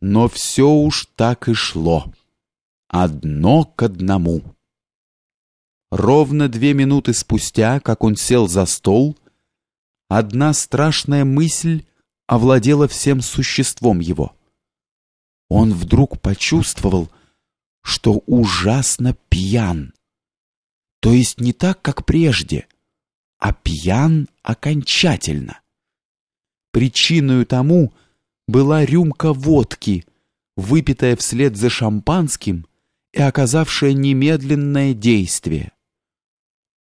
Но все уж так и шло. Одно к одному. Ровно две минуты спустя, как он сел за стол, одна страшная мысль овладела всем существом его. Он вдруг почувствовал, что ужасно пьян. То есть не так, как прежде, а пьян окончательно. Причиной тому была рюмка водки, выпитая вслед за шампанским и оказавшая немедленное действие.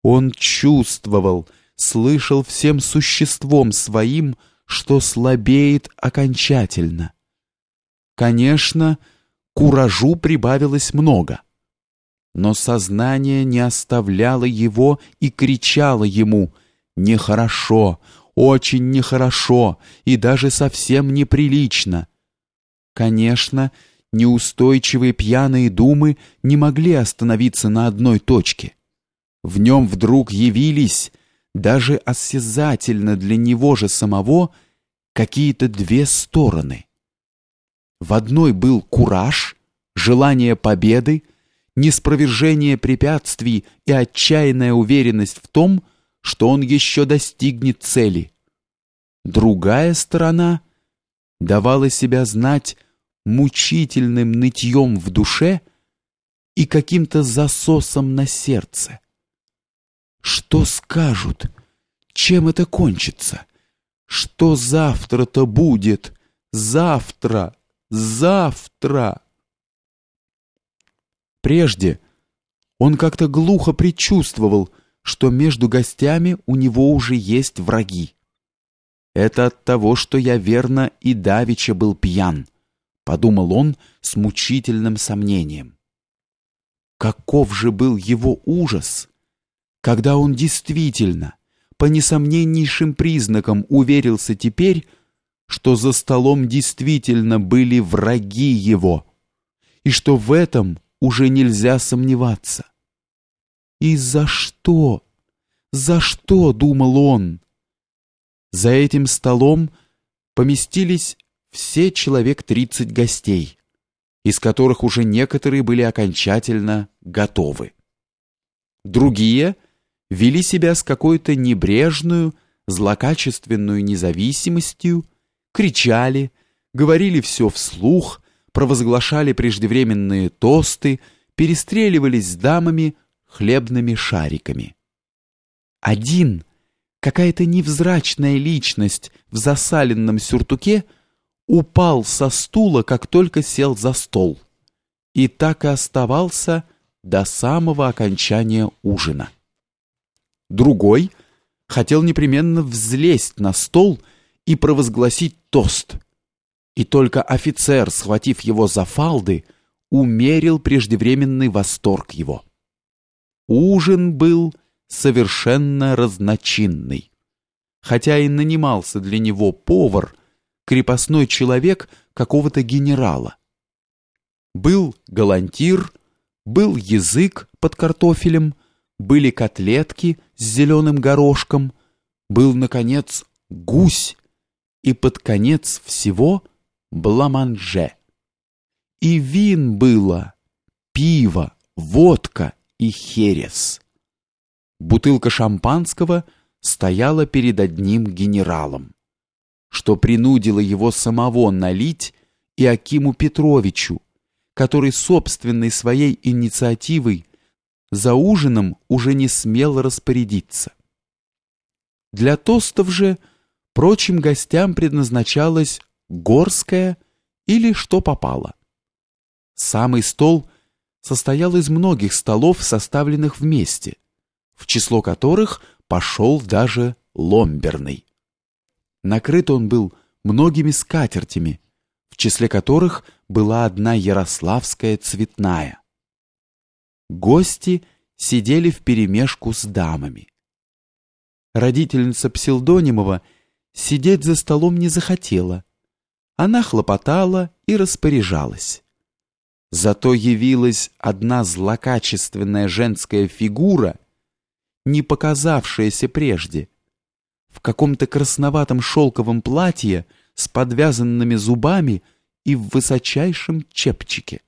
Он чувствовал, слышал всем существом своим, что слабеет окончательно. Конечно, куражу прибавилось много, но сознание не оставляло его и кричало ему «Нехорошо, очень нехорошо и даже совсем неприлично». Конечно, неустойчивые пьяные думы не могли остановиться на одной точке. В нем вдруг явились, даже осязательно для него же самого, какие-то две стороны. В одной был кураж, желание победы, неспровержение препятствий и отчаянная уверенность в том, что он еще достигнет цели. Другая сторона давала себя знать мучительным нытьем в душе и каким-то засосом на сердце. Что скажут? Чем это кончится? Что завтра-то будет? Завтра! Завтра! Прежде он как-то глухо предчувствовал, что между гостями у него уже есть враги. Это от того, что я верно и давеча был пьян, подумал он с мучительным сомнением. Каков же был его ужас, когда он действительно, по несомненнейшим признакам, уверился теперь, что за столом действительно были враги его, и что в этом уже нельзя сомневаться. И за что? За что, думал он? За этим столом поместились все человек тридцать гостей, из которых уже некоторые были окончательно готовы. Другие — вели себя с какой-то небрежную, злокачественную независимостью, кричали, говорили все вслух, провозглашали преждевременные тосты, перестреливались с дамами хлебными шариками. Один, какая-то невзрачная личность в засаленном сюртуке, упал со стула, как только сел за стол, и так и оставался до самого окончания ужина. Другой хотел непременно взлезть на стол и провозгласить тост. И только офицер, схватив его за фалды, умерил преждевременный восторг его. Ужин был совершенно разночинный. Хотя и нанимался для него повар, крепостной человек какого-то генерала. Был галантир, был язык под картофелем, были котлетки с зеленым горошком, был, наконец, гусь, и под конец всего бламанже. И вин было, пиво, водка и херес. Бутылка шампанского стояла перед одним генералом, что принудило его самого налить и Акиму Петровичу, который собственной своей инициативой за ужином уже не смел распорядиться. Для тостов же прочим гостям предназначалось горское или что попало. Самый стол состоял из многих столов, составленных вместе, в число которых пошел даже ломберный. Накрыт он был многими скатертями, в числе которых была одна ярославская цветная. Гости сидели вперемешку с дамами. Родительница Псилдонимова сидеть за столом не захотела. Она хлопотала и распоряжалась. Зато явилась одна злокачественная женская фигура, не показавшаяся прежде, в каком-то красноватом шелковом платье с подвязанными зубами и в высочайшем чепчике.